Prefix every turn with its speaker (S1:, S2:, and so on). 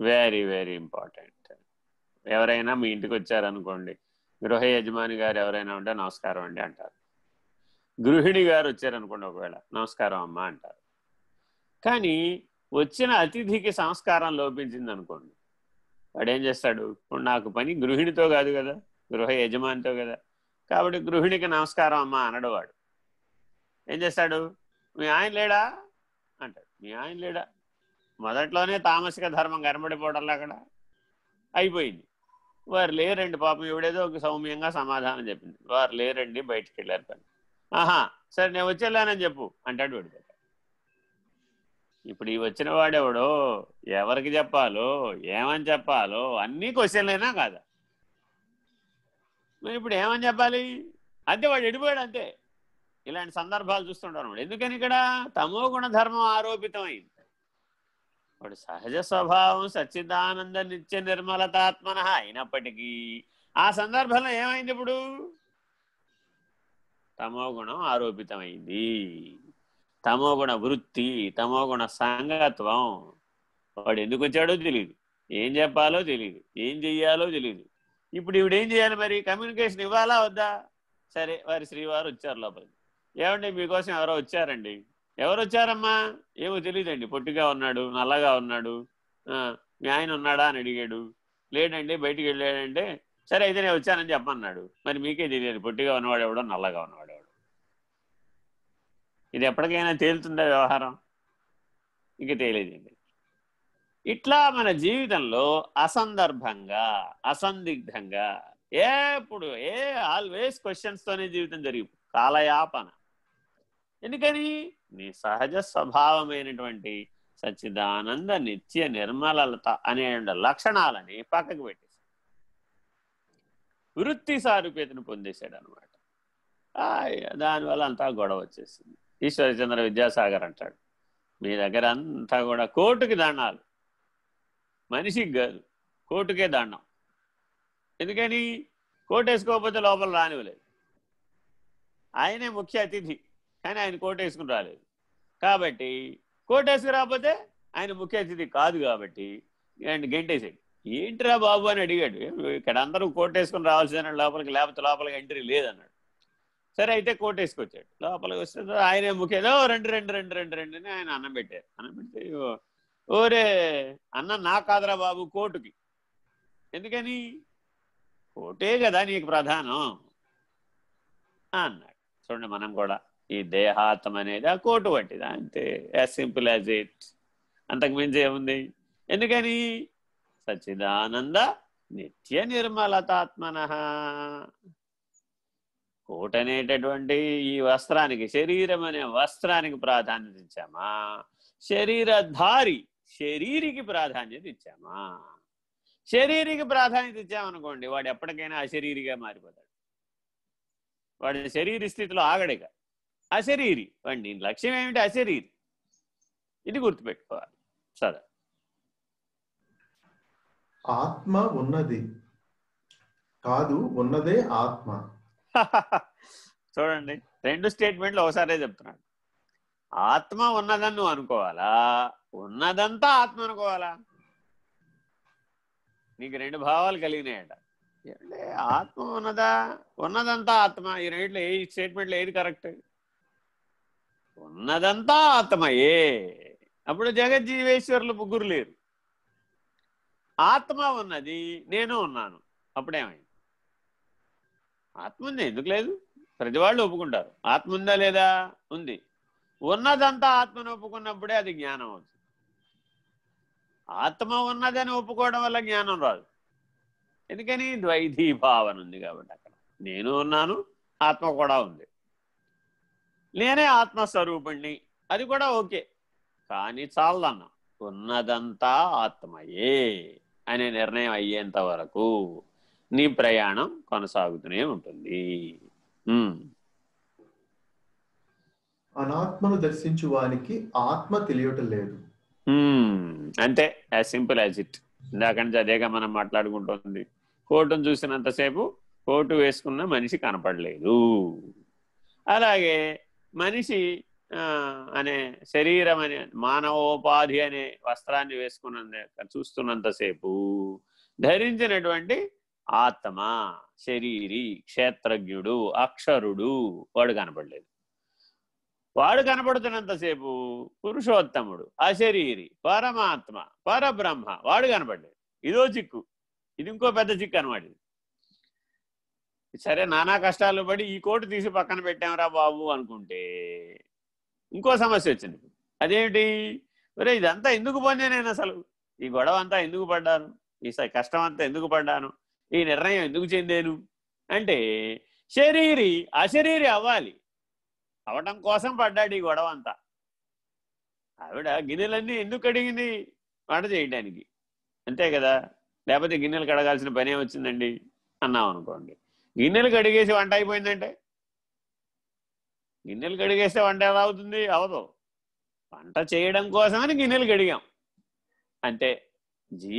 S1: Very very important ఎవరైనా మీ ఇంటికి వచ్చారనుకోండి గృహ యజమాని గారు ఎవరైనా ఉంటే నమస్కారం అండి అంటారు. గృహిణి గారు వచ్చారనుకోండి ఒకవేళ నమస్కారం అమ్మ అంటారు. కానీ వచ్చిన అతిథికి సంస్కారం లోపించింది అనుకోండి వాడు ఏం చేస్తాడు? ఇప్పుడు నాకు పని గృహిణితో కాదు కదా గృహ యజమానితో కదా. కాబట్టి గృహిణికి నమస్కారం అమ్మ అనడు వాడు. ఏం చేస్తాడు? మీ ఆయన లేడా? అంటాడు. మీ ఆయన లేడా? మొదట్లోనే తామసిక ధర్మం కనబడిపోవడంలో అక్కడ అయిపోయింది. వారు లేరండి పాపం ఎవడేదో ఒక సౌమ్యంగా సమాధానం చెప్పింది. వారు లేరండి బయటికి వెళ్ళారు పని ఆహా సరే నేను వచ్చేలానని చెప్పు అంటాడు వాడు. ఇప్పుడు ఈ వచ్చిన వాడెవడో ఎవరికి చెప్పాలో ఏమని చెప్పాలో అన్నీ క్వశ్చన్లైనా కాదా? మరి ఇప్పుడు ఏమని చెప్పాలి? అంతే వాడు ఎడిపోయాడు అంతే. ఇలాంటి సందర్భాలు చూస్తుంటారు ఎందుకని ఇక్కడ? తమో గుణ ధర్మం ఆరోపితమైంది. వాడు సహజ స్వభావం సచ్చిదానంద నిత్య నిర్మలతాత్మన అయినప్పటికీ ఆ సందర్భంలో ఏమైంది ఇప్పుడు? తమో గుణం ఆరోపితమైంది. తమో గుణ వృత్తి తమో గుణ సంగత్వం. వాడు ఎందుకు వచ్చాడో తెలియదు ఏం చెప్పాలో తెలియదు ఏం చెయ్యాలో తెలియదు ఇప్పుడు ఇవిడు ఏం చేయాలి మరి? కమ్యూనికేషన్ ఇవ్వాలా వద్దా? సరే వారి శ్రీవారు వచ్చారు లోపలికి. ఏమండి మీకోసం ఎవరో వచ్చారండి? ఎవరు వచ్చారమ్మా ఏమో తెలియదండి పొట్టిగా ఉన్నాడు నల్లగా ఉన్నాడు. మీ ఆయన ఉన్నాడా అని అడిగాడు. లేడండి బయటికి వెళ్ళాడంటే సరే అయితే నేను వచ్చానని చెప్పన్నాడు. మరి మీకే తెలియదు. పొట్టిగా ఉన్నవాడు ఎవడో నల్లగా ఉన్నవాడు ఎవడు. ఇది ఎప్పటికైనా తేలుతుందా వ్యవహారం? ఇంక తేలేదండి. ఇట్లా మన జీవితంలో అసందర్భంగా అసందిగ్ధంగా ఎప్పుడు ఏ ఆల్వేస్ క్వశ్చన్స్తోనే జీవితం జరిగి కాలయాపన. ఎందుకని? నీ సహజ స్వభావమైనటువంటి సచ్చిదానంద నిత్య నిర్మలత అనే లక్షణాలని పక్కకు పెట్టేశాడు. వృత్తి సారూప్యతను పొందేశాడు అనమాట దానివల్ల అంతా గొడవ వచ్చేసింది. ఈశ్వరచంద్ర విద్యాసాగర్ అంటాడు మీ దగ్గర అంతా కూడా కోర్టుకి దండాలు. మనిషికి కాదు కోర్టుకే దండం. ఎందుకని? కోర్టు వేసుకోకపోతే లోపల రానివ్వలేదు. ఆయనే ముఖ్య అతిథి. కానీ ఆయన కోటేసుకుని రాలేదు. కాబట్టి కోటేసుకు వేసుకుని రాకపోతే ఆయన ముఖ్య అతిథి కాదు కాబట్టి ఆయన గెంటేసాడు ఏంటిరా బాబు అని అడిగాడు. ఇక్కడ అందరూ కోటేసుకుని రావాల్సిన లోపలికి లేకపోతే లోపలికి ఎంట్రీ లేదన్నాడు. సరే అయితే కోటేసుకొచ్చాడు లోపలికి వస్తే ఆయనే ముఖ్యదో రెండు రెండు రెండు రెండు రెండు అని ఆయన అన్నం పెట్టారు. అన్నం పెడితే ఓరే అన్న నా కాదురా బాబు కోటుకి ఎందుకని? కోటే కదా నీకు ప్రధానం అన్నాడు. చూడండి మనం కూడా ఈ దేహాత్మ అనేది ఆ కోటు వంటిది అంతే. యాజ్ సింపుల్ యాజ్ ఇట్ అంతకు మించి ఏముంది? ఎందుకని? సచ్చిదానంద నిత్య నిర్మలతాత్మన. కోట్ అనేటటువంటి ఈ వస్త్రానికి శరీరం అనే వస్త్రానికి ప్రాధాన్యత ఇచ్చామా? శరీరధారి శరీరికి ప్రాధాన్యత ఇచ్చామా? శరీరికి ప్రాధాన్యత ఇచ్చామనుకోండి వాడు ఎప్పటికైనా అశరీరిగా మారిపోతాడు. వాడి శరీర స్థితిలో ఆగడిగా అశరీరి. వాడి లక్ష్యం ఏమిటి? అశరీరి. ఇది గుర్తుపెట్టుకోవాలి. సరే.
S2: ఆత్మ ఉన్నది. కాదు ఉన్నదే ఆత్మ.
S1: చూడండి రెండు స్టేట్మెంట్లు ఒకసారే చెప్తున్నాడు. ఆత్మ ఉన్నదని నువ్వు అనుకోవాలా? ఉన్నదంతా ఆత్మ అనుకోవాలా? నీకు రెండు భావాలు కలిగినాయట. ఆత్మ ఉన్నదా? ఉన్నదంతా ఆత్మ. ఈ రెండిట్లో ఏ స్టేట్మెంట్లో ఏది కరెక్ట్? ఉన్నదంతా ఆత్మయే. అప్పుడు జగజ్జీవేశ్వరులు ముగ్గురు లేరు. ఆత్మ ఉన్నది నేను ఉన్నాను. అప్పుడేమైంది? ఆత్మ ఉంది ఎందుకు లేదు? ప్రతి వాళ్ళు ఒప్పుకుంటారు. ఆత్మ ఉందా లేదా? ఉంది. ఉన్నదంతా ఆత్మను ఒప్పుకున్నప్పుడే అది జ్ఞానం అవుతుంది. ఆత్మ ఉన్నదని ఒప్పుకోవడం వల్ల జ్ఞానం రాదు. ఎందుకని? ద్వైధీ భావన ఉంది కాబట్టి అక్కడ. నేను ఉన్నాను ఆత్మ కూడా ఉంది. నేనే ఆత్మస్వరూపుణ్ణి. అది కూడా ఓకే. కానీ చాలదన్నా ఉన్నదంతా ఆత్మయే అనే నిర్ణయం అయ్యేంత వరకు నీ ప్రయాణం కొనసాగుతూనే ఉంటుంది.
S2: అనాత్మను దర్శించు వానికి ఆత్మ తెలియటం లేదు.
S1: అంతే యాజ్ సింపుల్ యాజ్ ఇట్. ఇందాక నుంచి అదేగా మనం మాట్లాడుకుంటుంది. కోటును చూసినంతసేపు కోటు వేసుకున్న మనిషి కనపడలేదు. అలాగే మనిషి అనే శరీరం అనే మానవోపాధి అనే వస్త్రాన్ని వేసుకున్నంత చూస్తున్నంతసేపు ధరించినటువంటి ఆత్మ శరీరి క్షేత్రజ్ఞుడు అక్షరుడు వాడు కనపడలేదు. వాడు కనపడుతున్నంతసేపు పురుషోత్తముడు అశరీరి పరమాత్మ పరబ్రహ్మ వాడు కనపడలేదు. ఇదో చిక్కు. ఇది ఇంకో పెద్ద చిక్కు అనమాట ఇది. సరే నానా కష్టాలు పడి ఈ కోటు తీసి పక్కన పెట్టామరా బాబు అనుకుంటే ఇంకో సమస్య వచ్చింది. అదేమిటి? ఒరే ఇదంతా ఎందుకు పొందే నేను అసలు? ఈ గొడవ అంతా ఎందుకు పడ్డాను? ఈ కష్టం అంతా ఎందుకు పడ్డాను? ఈ నిర్ణయం ఎందుకు చెందాను? అంటే శరీరి అశరీరి అవ్వాలి. అవటం కోసం పడ్డాడు ఈ గొడవ అంతా. ఆవిడ గిన్నెలన్నీ ఎందుకు కడిగింది? వంట చేయడానికి అంతే కదా? లేకపోతే గిన్నెలు కడగాల్సిన పనే వచ్చిందండి? అన్నాం అనుకోండి గిన్నెలు కడిగేసి వంట అయిపోయిందంటే? గిన్నెలు కడిగేస్తే వంట ఎలా అవుతుంది? అవదు. వంట చేయడం కోసమని గిన్నెలు కడిగాం. అంటే జీ